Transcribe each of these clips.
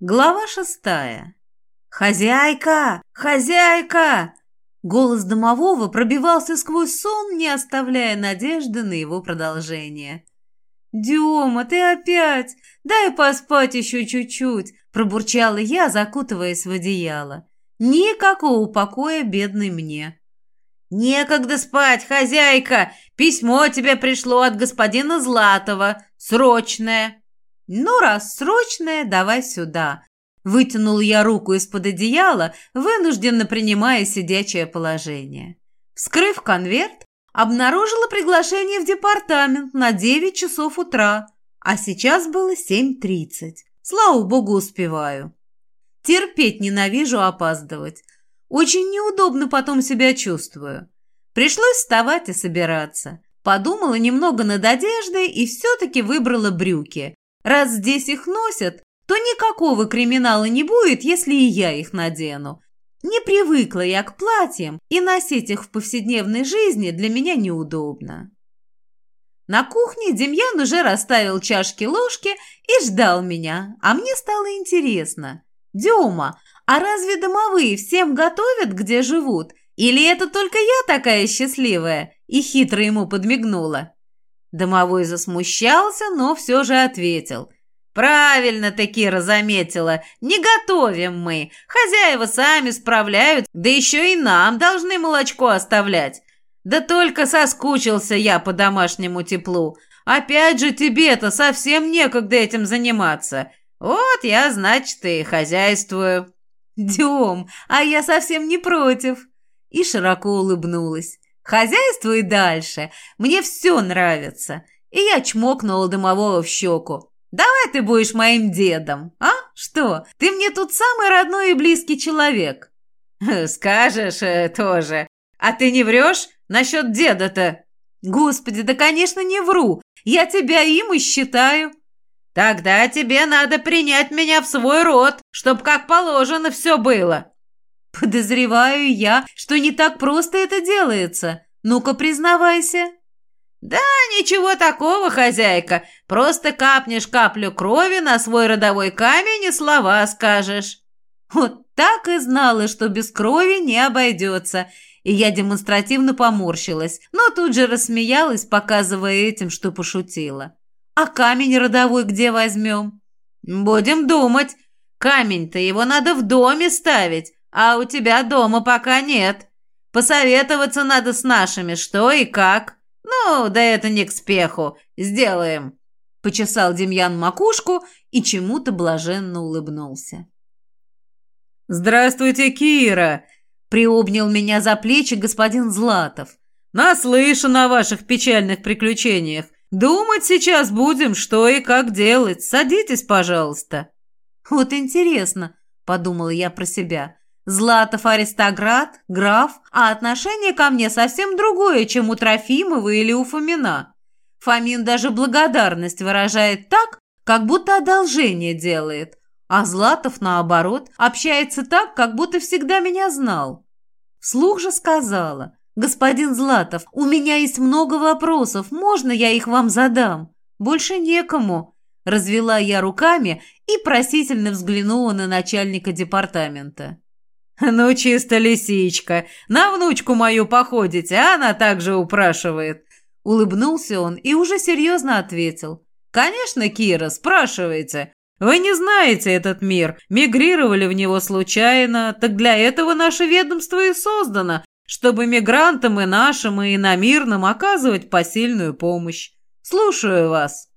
Глава шестая. «Хозяйка! Хозяйка!» Голос домового пробивался сквозь сон, не оставляя надежды на его продолжение. «Дема, ты опять! Дай поспать еще чуть-чуть!» пробурчала я, закутываясь в одеяло. Никакого покоя бедный мне. «Некогда спать, хозяйка! Письмо тебе пришло от господина Златова. Срочное!» «Ну, раз срочное, давай сюда». Вытянул я руку из-под одеяла, вынужденно принимая сидячее положение. Вскрыв конверт, обнаружила приглашение в департамент на 9 часов утра, а сейчас было 7.30. Слава богу, успеваю. Терпеть ненавижу опаздывать. Очень неудобно потом себя чувствую. Пришлось вставать и собираться. Подумала немного над одеждой и все-таки выбрала брюки. Раз здесь их носят, то никакого криминала не будет, если и я их надену. Не привыкла я к платьям, и носить их в повседневной жизни для меня неудобно. На кухне Демьян уже расставил чашки-ложки и ждал меня, а мне стало интересно. «Дема, а разве домовые всем готовят, где живут? Или это только я такая счастливая?» И хитро ему подмигнула. Домовой засмущался, но все же ответил. «Правильно ты, Кира, заметила. Не готовим мы. Хозяева сами справляют, да еще и нам должны молочко оставлять. Да только соскучился я по домашнему теплу. Опять же тебе-то совсем некогда этим заниматься. Вот я, значит, и хозяйствую». «Дем, а я совсем не против». И широко улыбнулась. Хозяйствуй дальше. Мне все нравится. И я чмокнула дымового в щеку. Давай ты будешь моим дедом, а? Что, ты мне тут самый родной и близкий человек. Скажешь э, тоже. А ты не врешь насчет деда-то? Господи, да, конечно, не вру. Я тебя им и считаю. Тогда тебе надо принять меня в свой род, чтоб как положено все было. Подозреваю я, что не так просто это делается. Ну-ка, признавайся. Да ничего такого, хозяйка. Просто капнешь каплю крови на свой родовой камень и слова скажешь. Вот так и знала, что без крови не обойдется. И я демонстративно поморщилась, но тут же рассмеялась, показывая этим, что пошутила. А камень родовой где возьмем? Будем думать. Камень-то его надо в доме ставить, а у тебя дома пока нет. Посоветоваться надо с нашими, что и как. Ну, да это не к спеху. Сделаем. Почесал Демьян макушку и чему-то блаженно улыбнулся. «Здравствуйте, Кира!» – приобнял меня за плечи господин Златов. «Наслышан о ваших печальных приключениях. Думать сейчас будем, что и как делать. Садитесь, пожалуйста». «Вот интересно», – подумала я про себя. Златов аристократ, граф, а отношение ко мне совсем другое, чем у Трофимова или у Фомина. Фомин даже благодарность выражает так, как будто одолжение делает, а Златов, наоборот, общается так, как будто всегда меня знал. Вслух же сказала, «Господин Златов, у меня есть много вопросов, можно я их вам задам? Больше некому». Развела я руками и просительно взглянула на начальника департамента. «Ну, чисто лисичка, на внучку мою походите, а она также упрашивает». Улыбнулся он и уже серьезно ответил. «Конечно, Кира, спрашивайте. Вы не знаете этот мир, мигрировали в него случайно, так для этого наше ведомство и создано, чтобы мигрантам и нашим, и иномирным оказывать посильную помощь. Слушаю вас».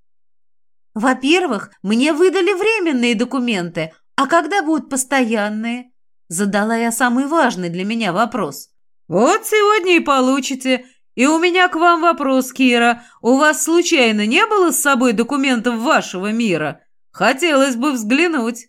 «Во-первых, мне выдали временные документы, а когда будут постоянные?» Задала я самый важный для меня вопрос. «Вот сегодня и получите. И у меня к вам вопрос, Кира. У вас случайно не было с собой документов вашего мира? Хотелось бы взглянуть».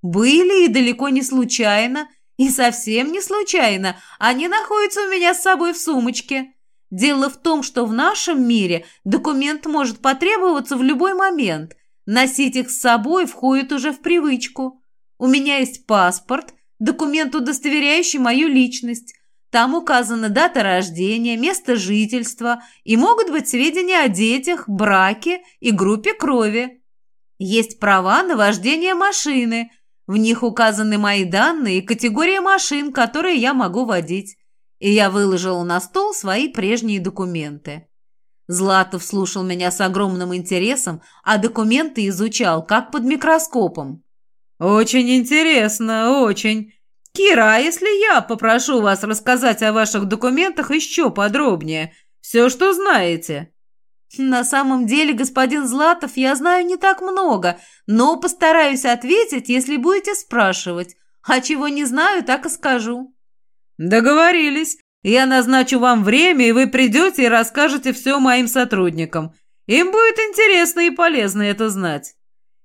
«Были и далеко не случайно, и совсем не случайно. Они находятся у меня с собой в сумочке. Дело в том, что в нашем мире документ может потребоваться в любой момент. Носить их с собой входит уже в привычку. У меня есть паспорт, документ, удостоверяющий мою личность. Там указана дата рождения, место жительства и могут быть сведения о детях, браке и группе крови. Есть права на вождение машины. В них указаны мои данные и категория машин, которые я могу водить. И я выложила на стол свои прежние документы. Златов слушал меня с огромным интересом, а документы изучал, как под микроскопом. «Очень интересно, очень. Кира, а если я попрошу вас рассказать о ваших документах еще подробнее? Все, что знаете?» «На самом деле, господин Златов, я знаю не так много, но постараюсь ответить, если будете спрашивать. А чего не знаю, так и скажу». «Договорились. Я назначу вам время, и вы придете и расскажете все моим сотрудникам. Им будет интересно и полезно это знать.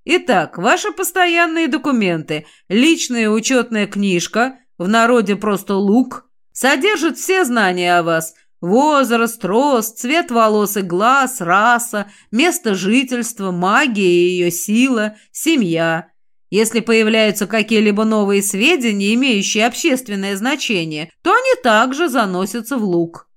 Итак, ваши постоянные документы, личная учетная книжка, в народе просто лук, содержит все знания о вас – Возраст, рост, цвет волос и глаз, раса, место жительства, магия и ее сила, семья. Если появляются какие-либо новые сведения, имеющие общественное значение, то они также заносятся в лук.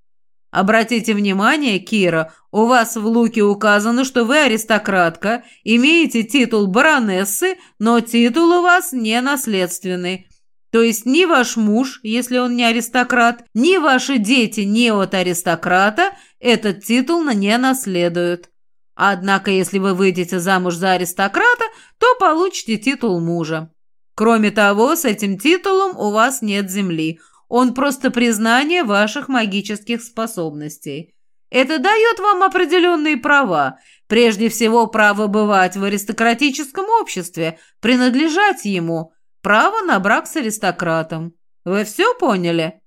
Обратите внимание, Кира, у вас в луке указано, что вы аристократка, имеете титул баронессы, но титул у вас не наследственный. То есть ни ваш муж, если он не аристократ, ни ваши дети не от аристократа этот титул не наследуют. Однако, если вы выйдете замуж за аристократа, то получите титул мужа. Кроме того, с этим титулом у вас нет земли. Он просто признание ваших магических способностей. Это дает вам определенные права. Прежде всего, право бывать в аристократическом обществе, принадлежать ему – Право на брак с аристократом. Вы все поняли?»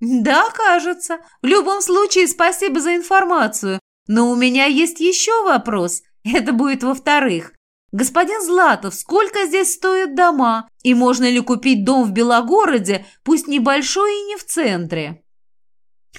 «Да, кажется. В любом случае, спасибо за информацию. Но у меня есть еще вопрос. Это будет во-вторых. Господин Златов, сколько здесь стоят дома? И можно ли купить дом в Белогороде, пусть небольшой и не в центре?»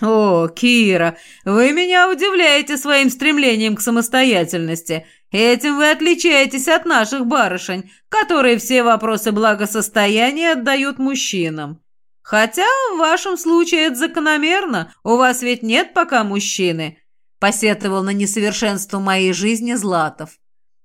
«О, Кира, вы меня удивляете своим стремлением к самостоятельности. Этим вы отличаетесь от наших барышень, которые все вопросы благосостояния отдают мужчинам. Хотя в вашем случае это закономерно, у вас ведь нет пока мужчины», – посетовал на несовершенство моей жизни Златов.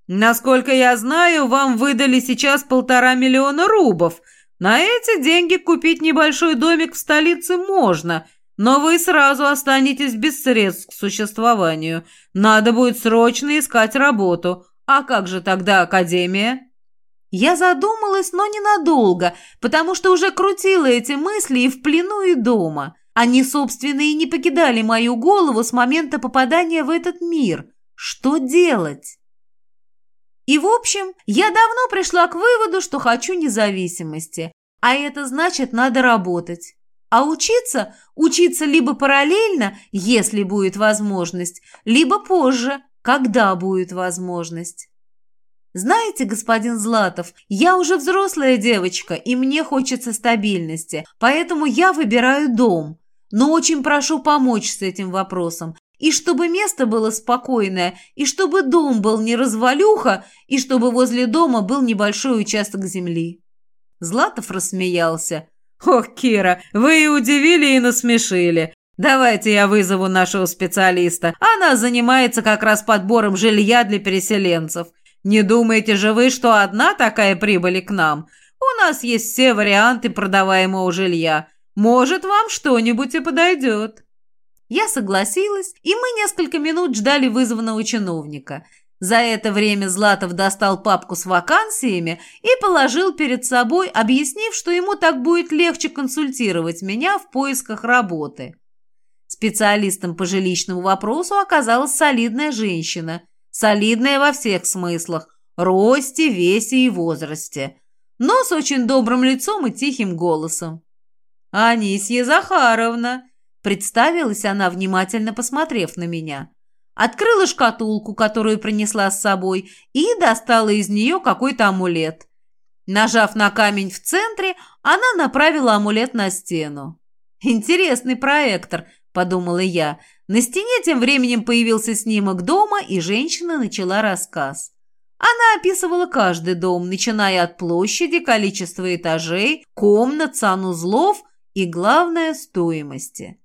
«Насколько я знаю, вам выдали сейчас полтора миллиона рубов. На эти деньги купить небольшой домик в столице можно – но вы сразу останетесь без средств к существованию. Надо будет срочно искать работу. А как же тогда академия?» Я задумалась, но ненадолго, потому что уже крутила эти мысли и в плену, и дома. Они, собственно, и не покидали мою голову с момента попадания в этот мир. Что делать? И, в общем, я давно пришла к выводу, что хочу независимости. А это значит, надо работать. А учиться? Учиться либо параллельно, если будет возможность, либо позже, когда будет возможность. Знаете, господин Златов, я уже взрослая девочка, и мне хочется стабильности, поэтому я выбираю дом. Но очень прошу помочь с этим вопросом. И чтобы место было спокойное, и чтобы дом был не развалюха, и чтобы возле дома был небольшой участок земли. Златов рассмеялся. «Ох, Кира, вы и удивили, и насмешили. Давайте я вызову нашего специалиста. Она занимается как раз подбором жилья для переселенцев. Не думаете же вы, что одна такая прибыли к нам? У нас есть все варианты продаваемого жилья. Может, вам что-нибудь и подойдет». Я согласилась, и мы несколько минут ждали вызванного чиновника – за это время Златов достал папку с вакансиями и положил перед собой, объяснив, что ему так будет легче консультировать меня в поисках работы. Специалистом по жилищному вопросу оказалась солидная женщина. Солидная во всех смыслах – росте, весе и возрасте. Но с очень добрым лицом и тихим голосом. «Анисья Захаровна!» – представилась она, внимательно посмотрев на меня – открыла шкатулку, которую принесла с собой, и достала из нее какой-то амулет. Нажав на камень в центре, она направила амулет на стену. «Интересный проектор», – подумала я. На стене тем временем появился снимок дома, и женщина начала рассказ. Она описывала каждый дом, начиная от площади, количества этажей, комнат, санузлов и, главное, стоимости.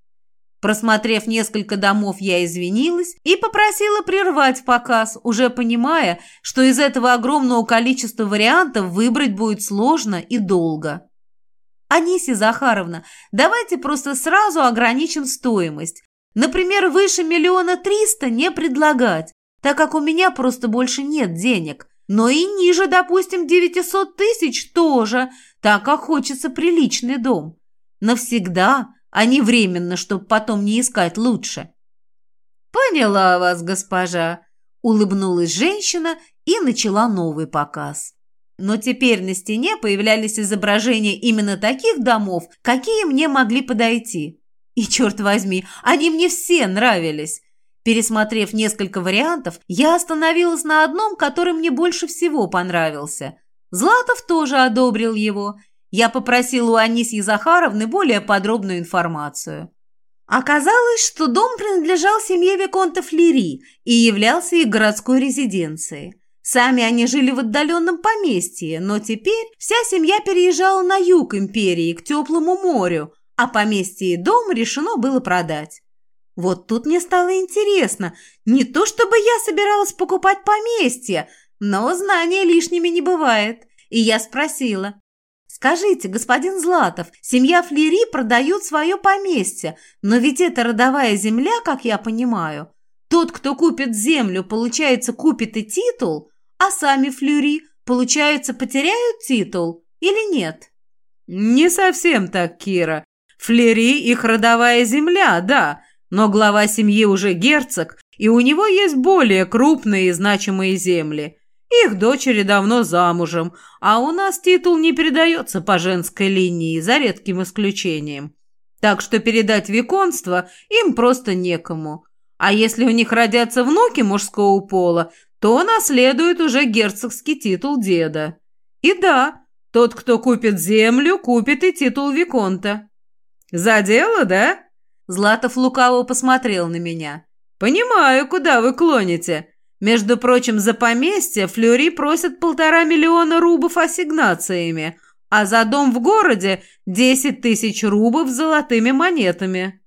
Просмотрев несколько домов, я извинилась и попросила прервать показ, уже понимая, что из этого огромного количества вариантов выбрать будет сложно и долго. «Анисия Захаровна, давайте просто сразу ограничим стоимость. Например, выше миллиона триста не предлагать, так как у меня просто больше нет денег. Но и ниже, допустим, девятисот тысяч тоже, так как хочется приличный дом. Навсегда – а не временно, чтобы потом не искать лучше. «Поняла вас, госпожа», – улыбнулась женщина и начала новый показ. Но теперь на стене появлялись изображения именно таких домов, какие мне могли подойти. И, черт возьми, они мне все нравились. Пересмотрев несколько вариантов, я остановилась на одном, который мне больше всего понравился. Златов тоже одобрил его – я попросила у Анисьи Захаровны более подробную информацию. Оказалось, что дом принадлежал семье Виконта Флери и являлся их городской резиденцией. Сами они жили в отдаленном поместье, но теперь вся семья переезжала на юг империи, к теплому морю, а поместье и дом решено было продать. Вот тут мне стало интересно. Не то чтобы я собиралась покупать поместье, но знания лишними не бывает. И я спросила, Скажите, господин Златов, семья Флери продает свое поместье, но ведь это родовая земля, как я понимаю. Тот, кто купит землю, получается, купит и титул, а сами Флюри, получается, потеряют титул или нет? Не совсем так, Кира. Флери – их родовая земля, да, но глава семьи уже герцог, и у него есть более крупные и значимые земли – их дочери давно замужем, а у нас титул не передается по женской линии, за редким исключением. Так что передать виконство им просто некому. А если у них родятся внуки мужского пола, то наследует уже герцогский титул деда. И да, тот, кто купит землю, купит и титул виконта. За дело, да? Златов лукаво посмотрел на меня. Понимаю, куда вы клоните. Между прочим, за поместье Флюри просят полтора миллиона рубов ассигнациями, а за дом в городе – десять тысяч рубов золотыми монетами.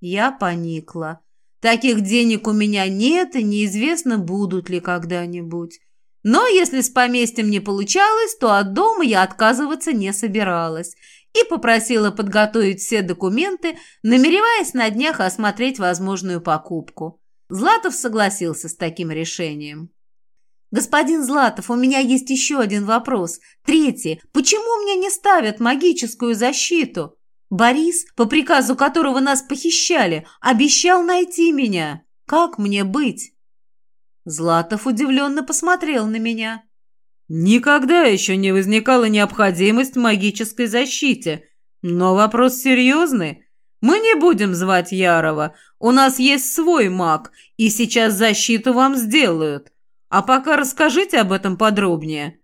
Я поникла. Таких денег у меня нет, и неизвестно, будут ли когда-нибудь. Но если с поместьем не получалось, то от дома я отказываться не собиралась и попросила подготовить все документы, намереваясь на днях осмотреть возможную покупку. Златов согласился с таким решением. «Господин Златов, у меня есть еще один вопрос. Третий. Почему мне не ставят магическую защиту? Борис, по приказу которого нас похищали, обещал найти меня. Как мне быть?» Златов удивленно посмотрел на меня. «Никогда еще не возникала необходимость в магической защите. Но вопрос серьезный. Мы не будем звать Ярова. У нас есть свой маг, и сейчас защиту вам сделают. А пока расскажите об этом подробнее».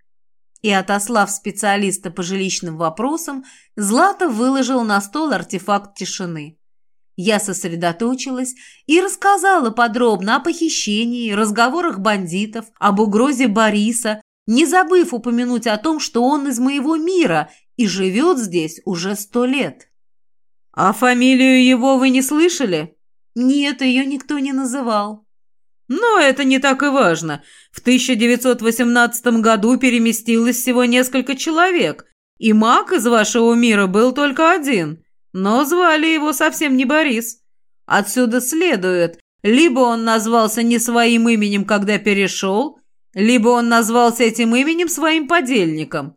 И, отослав специалиста по жилищным вопросам, Злата выложил на стол артефакт тишины. Я сосредоточилась и рассказала подробно о похищении, разговорах бандитов, об угрозе Бориса, не забыв упомянуть о том, что он из моего мира и живет здесь уже сто лет. «А фамилию его вы не слышали?» Нет, ее никто не называл. Но это не так и важно. В 1918 году переместилось всего несколько человек, и маг из вашего мира был только один, но звали его совсем не Борис. Отсюда следует, либо он назвался не своим именем, когда перешел, либо он назвался этим именем своим подельником.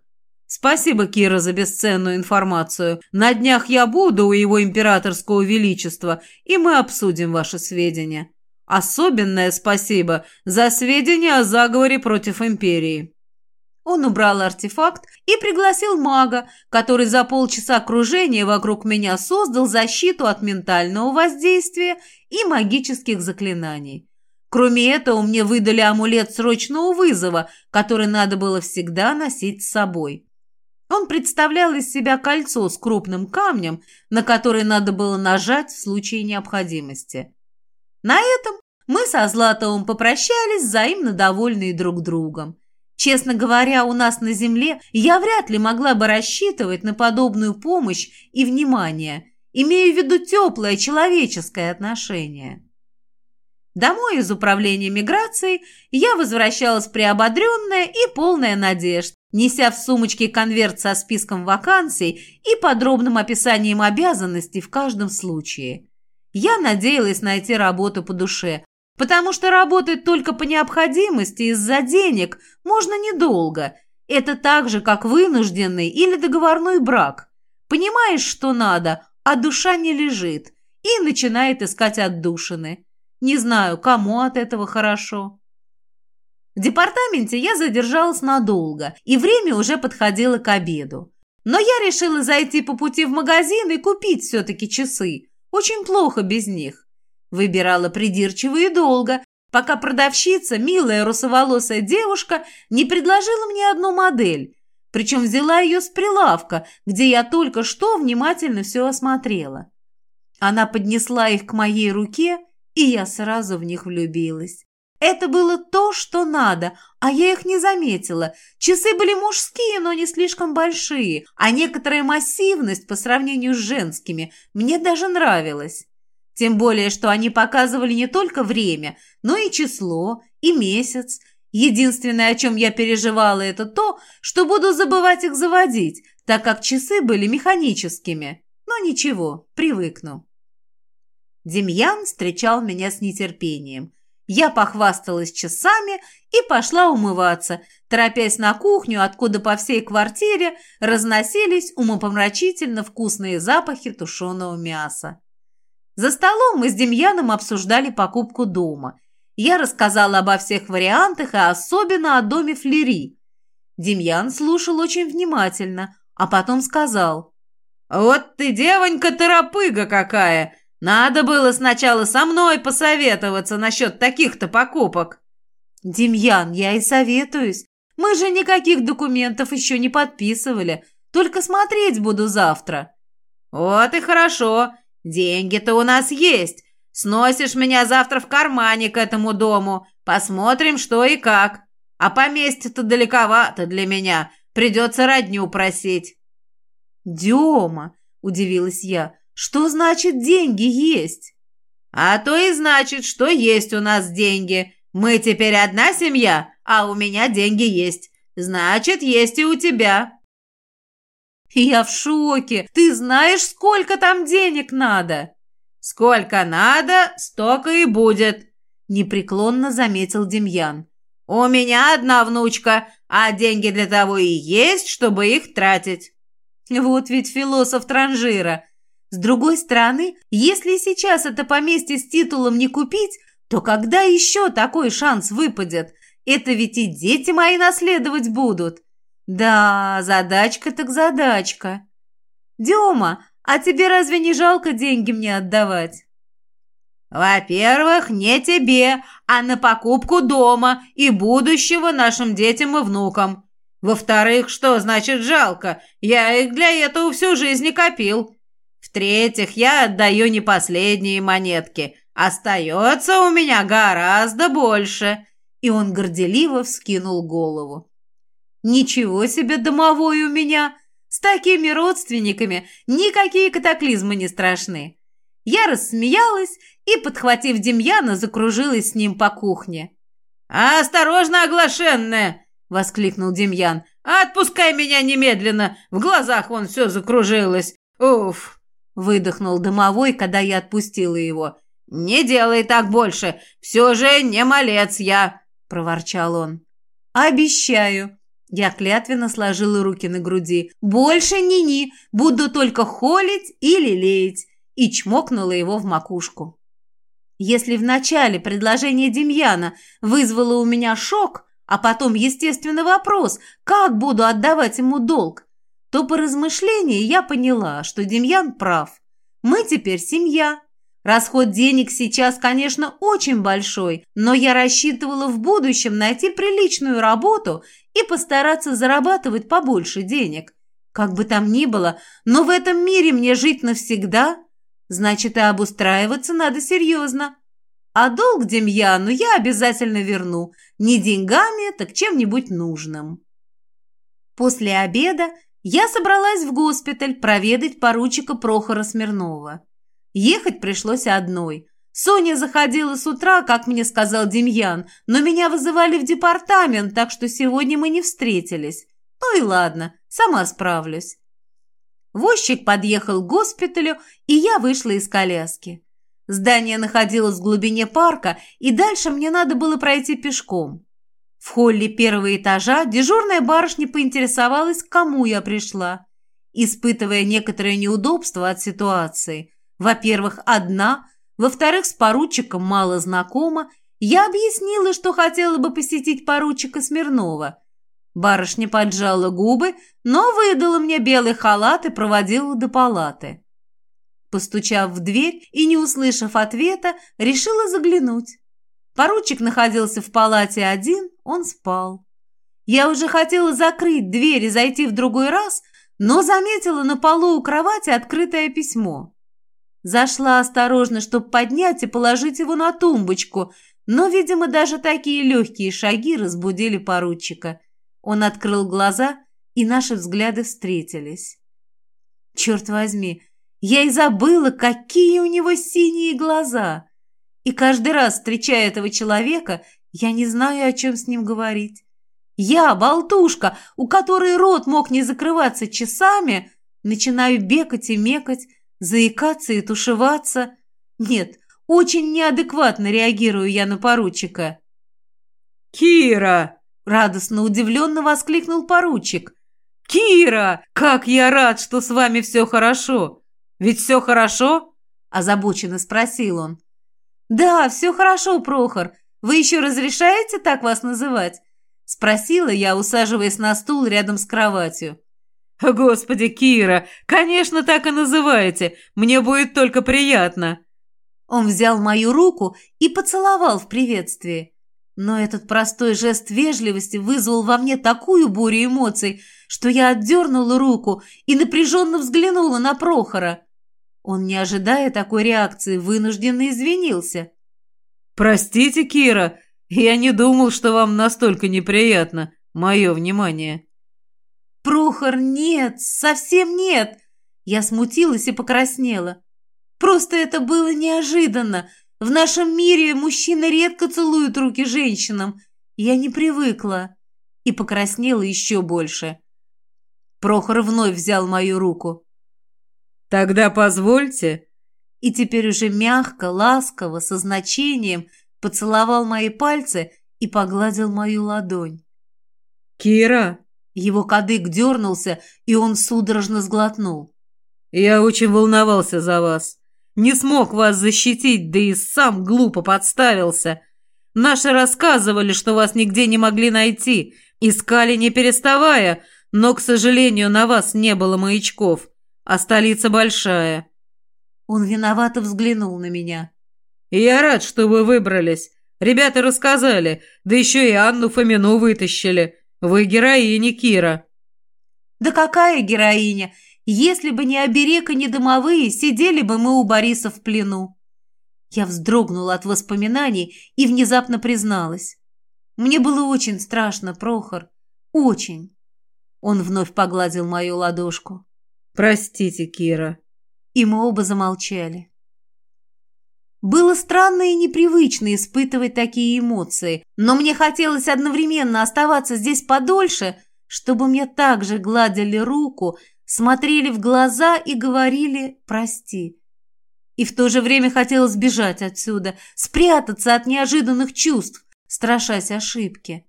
Спасибо, Кира, за бесценную информацию. На днях я буду у его императорского величества, и мы обсудим ваши сведения. Особенное спасибо за сведения о заговоре против империи». Он убрал артефакт и пригласил мага, который за полчаса окружения вокруг меня создал защиту от ментального воздействия и магических заклинаний. Кроме этого, мне выдали амулет срочного вызова, который надо было всегда носить с собой. Он представлял из себя кольцо с крупным камнем, на который надо было нажать в случае необходимости. На этом мы со Златовым попрощались, взаимно довольные друг другом. Честно говоря, у нас на земле я вряд ли могла бы рассчитывать на подобную помощь и внимание. Имею в виду теплое человеческое отношение. Домой из управления миграцией я возвращалась приободренная и полная надежд, неся в сумочке конверт со списком вакансий и подробным описанием обязанностей в каждом случае. Я надеялась найти работу по душе, потому что работать только по необходимости из-за денег можно недолго. Это так же, как вынужденный или договорной брак. Понимаешь, что надо, а душа не лежит, и начинает искать отдушины. Не знаю, кому от этого хорошо. В департаменте я задержалась надолго, и время уже подходило к обеду. Но я решила зайти по пути в магазин и купить все-таки часы. Очень плохо без них. Выбирала придирчиво и долго, пока продавщица, милая русоволосая девушка, не предложила мне одну модель. Причем взяла ее с прилавка, где я только что внимательно все осмотрела. Она поднесла их к моей руке, и я сразу в них влюбилась. Это было то, что надо, а я их не заметила. Часы были мужские, но не слишком большие, а некоторая массивность по сравнению с женскими мне даже нравилась. Тем более, что они показывали не только время, но и число, и месяц. Единственное, о чем я переживала, это то, что буду забывать их заводить, так как часы были механическими. Но ничего, привыкну. Демьян встречал меня с нетерпением. Я похвасталась часами и пошла умываться, торопясь на кухню, откуда по всей квартире разносились умопомрачительно вкусные запахи тушеного мяса. За столом мы с Демьяном обсуждали покупку дома. Я рассказала обо всех вариантах, и особенно о доме Флери. Демьян слушал очень внимательно, а потом сказал. «Вот ты, девонька, торопыга какая! Надо было сначала со мной посоветоваться насчет таких-то покупок. Демьян, я и советуюсь. Мы же никаких документов еще не подписывали. Только смотреть буду завтра. Вот и хорошо. Деньги-то у нас есть. Сносишь меня завтра в кармане к этому дому. Посмотрим, что и как. А поместье-то далековато для меня. Придется родню просить. Дема, удивилась я, что значит деньги есть? А то и значит, что есть у нас деньги. Мы теперь одна семья, а у меня деньги есть. Значит, есть и у тебя. Я в шоке. Ты знаешь, сколько там денег надо? Сколько надо, столько и будет, непреклонно заметил Демьян. У меня одна внучка, а деньги для того и есть, чтобы их тратить. Вот ведь философ транжира. С другой стороны, если сейчас это поместье с титулом не купить, то когда еще такой шанс выпадет? Это ведь и дети мои наследовать будут. Да, задачка так задачка. Дема, а тебе разве не жалко деньги мне отдавать? Во-первых, не тебе, а на покупку дома и будущего нашим детям и внукам. Во-вторых, что значит жалко? Я их для этого всю жизнь копил. В-третьих, я отдаю не последние монетки. Остается у меня гораздо больше. И он горделиво вскинул голову. Ничего себе домовой у меня! С такими родственниками никакие катаклизмы не страшны. Я рассмеялась и, подхватив Демьяна, закружилась с ним по кухне. «Осторожно, оглашенная!» — воскликнул Демьян. «Отпускай меня немедленно! В глазах вон все закружилось! Уф!» Выдохнул домовой, когда я отпустила его. «Не делай так больше! Все же не малец я!» – проворчал он. «Обещаю!» Я клятвенно сложила руки на груди. «Больше ни-ни! Буду только холить или леять!» И чмокнула его в макушку. Если в начале предложение Демьяна вызвало у меня шок, а потом, естественно, вопрос, как буду отдавать ему долг, то по размышлении я поняла, что Демьян прав. Мы теперь семья. Расход денег сейчас, конечно, очень большой, но я рассчитывала в будущем найти приличную работу и постараться зарабатывать побольше денег. Как бы там ни было, но в этом мире мне жить навсегда, значит, и обустраиваться надо серьезно. А долг Демьяну я обязательно верну, не деньгами, так чем-нибудь нужным. После обеда Я собралась в госпиталь проведать поручика Прохора Смирнова. Ехать пришлось одной. Соня заходила с утра, как мне сказал Демьян, но меня вызывали в департамент, так что сегодня мы не встретились. Ну и ладно, сама справлюсь. Возчик подъехал к госпиталю, и я вышла из коляски. Здание находилось в глубине парка, и дальше мне надо было пройти пешком. В холле первого этажа дежурная барышня поинтересовалась, к кому я пришла, испытывая некоторое неудобство от ситуации. Во-первых, одна, во-вторых, с поручиком мало знакома, я объяснила, что хотела бы посетить поручика Смирнова. Барышня поджала губы, но выдала мне белый халат и проводила до палаты. Постучав в дверь и не услышав ответа, решила заглянуть. Поручик находился в палате один, он спал. Я уже хотела закрыть дверь и зайти в другой раз, но заметила на полу у кровати открытое письмо. Зашла осторожно, чтобы поднять и положить его на тумбочку, но, видимо, даже такие легкие шаги разбудили поручика. Он открыл глаза, и наши взгляды встретились. Черт возьми, я и забыла, какие у него синие глаза. И каждый раз, встречая этого человека, я не знаю, о чем с ним говорить. Я, болтушка, у которой рот мог не закрываться часами, начинаю бегать и мекать, заикаться и тушеваться. Нет, очень неадекватно реагирую я на поручика. «Кира!» – радостно удивленно воскликнул поручик. «Кира! Как я рад, что с вами все хорошо! Ведь все хорошо?» – озабоченно спросил он. «Да, все хорошо, Прохор. Вы еще разрешаете так вас называть?» – спросила я, усаживаясь на стул рядом с кроватью. «Господи, Кира, конечно, так и называете. Мне будет только приятно». Он взял мою руку и поцеловал в приветствии. Но этот простой жест вежливости вызвал во мне такую бурю эмоций, что я отдернула руку и напряженно взглянула на Прохора. Он, не ожидая такой реакции, вынужденно извинился. «Простите, Кира, я не думал, что вам настолько неприятно мое внимание». «Прохор, нет, совсем нет!» Я смутилась и покраснела. «Просто это было неожиданно. В нашем мире мужчины редко целуют руки женщинам. Я не привыкла». И покраснела еще больше. Прохор вновь взял мою руку. «Тогда позвольте». И теперь уже мягко, ласково, со значением поцеловал мои пальцы и погладил мою ладонь. «Кира!» Его кадык дернулся, и он судорожно сглотнул. «Я очень волновался за вас. Не смог вас защитить, да и сам глупо подставился. Наши рассказывали, что вас нигде не могли найти. Искали не переставая, но, к сожалению, на вас не было маячков а столица большая». Он виновато взглянул на меня. «Я рад, что вы выбрались. Ребята рассказали, да еще и Анну Фомину вытащили. Вы героиня, Кира». «Да какая героиня? Если бы не оберег и не домовые, сидели бы мы у Бориса в плену». Я вздрогнула от воспоминаний и внезапно призналась. «Мне было очень страшно, Прохор. Очень». Он вновь погладил мою ладошку. «Простите, Кира». И мы оба замолчали. Было странно и непривычно испытывать такие эмоции, но мне хотелось одновременно оставаться здесь подольше, чтобы мне также гладили руку, смотрели в глаза и говорили «прости». И в то же время хотелось бежать отсюда, спрятаться от неожиданных чувств, страшась ошибки.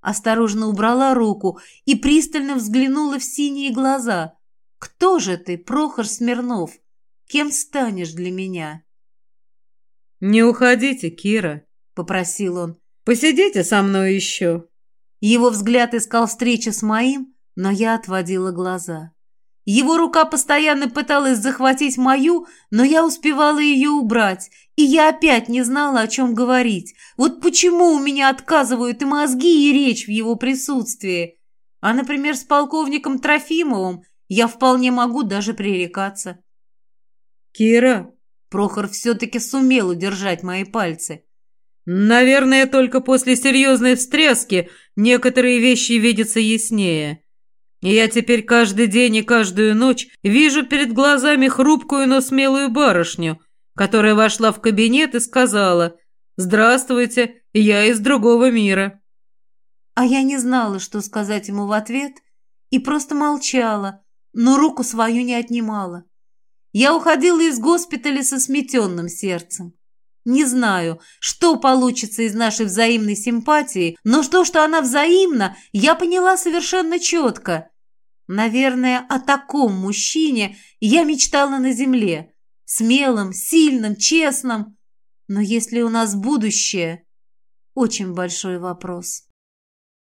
Осторожно убрала руку и пристально взглянула в синие глаза. Кто же ты, Прохор Смирнов? Кем станешь для меня?» «Не уходите, Кира», — попросил он. «Посидите со мной еще». Его взгляд искал встречи с моим, но я отводила глаза. Его рука постоянно пыталась захватить мою, но я успевала ее убрать, и я опять не знала, о чем говорить. Вот почему у меня отказывают и мозги, и речь в его присутствии. А, например, с полковником Трофимовым я вполне могу даже пререкаться. Кира, Прохор все-таки сумел удержать мои пальцы. Наверное, только после серьезной встряски некоторые вещи видятся яснее. Я теперь каждый день и каждую ночь вижу перед глазами хрупкую, но смелую барышню, которая вошла в кабинет и сказала «Здравствуйте, я из другого мира». А я не знала, что сказать ему в ответ, и просто молчала, но руку свою не отнимала. Я уходила из госпиталя со сметенным сердцем. Не знаю, что получится из нашей взаимной симпатии, но то, что она взаимна, я поняла совершенно четко. Наверное, о таком мужчине я мечтала на земле. Смелым, сильным, честным. Но есть ли у нас будущее? Очень большой вопрос.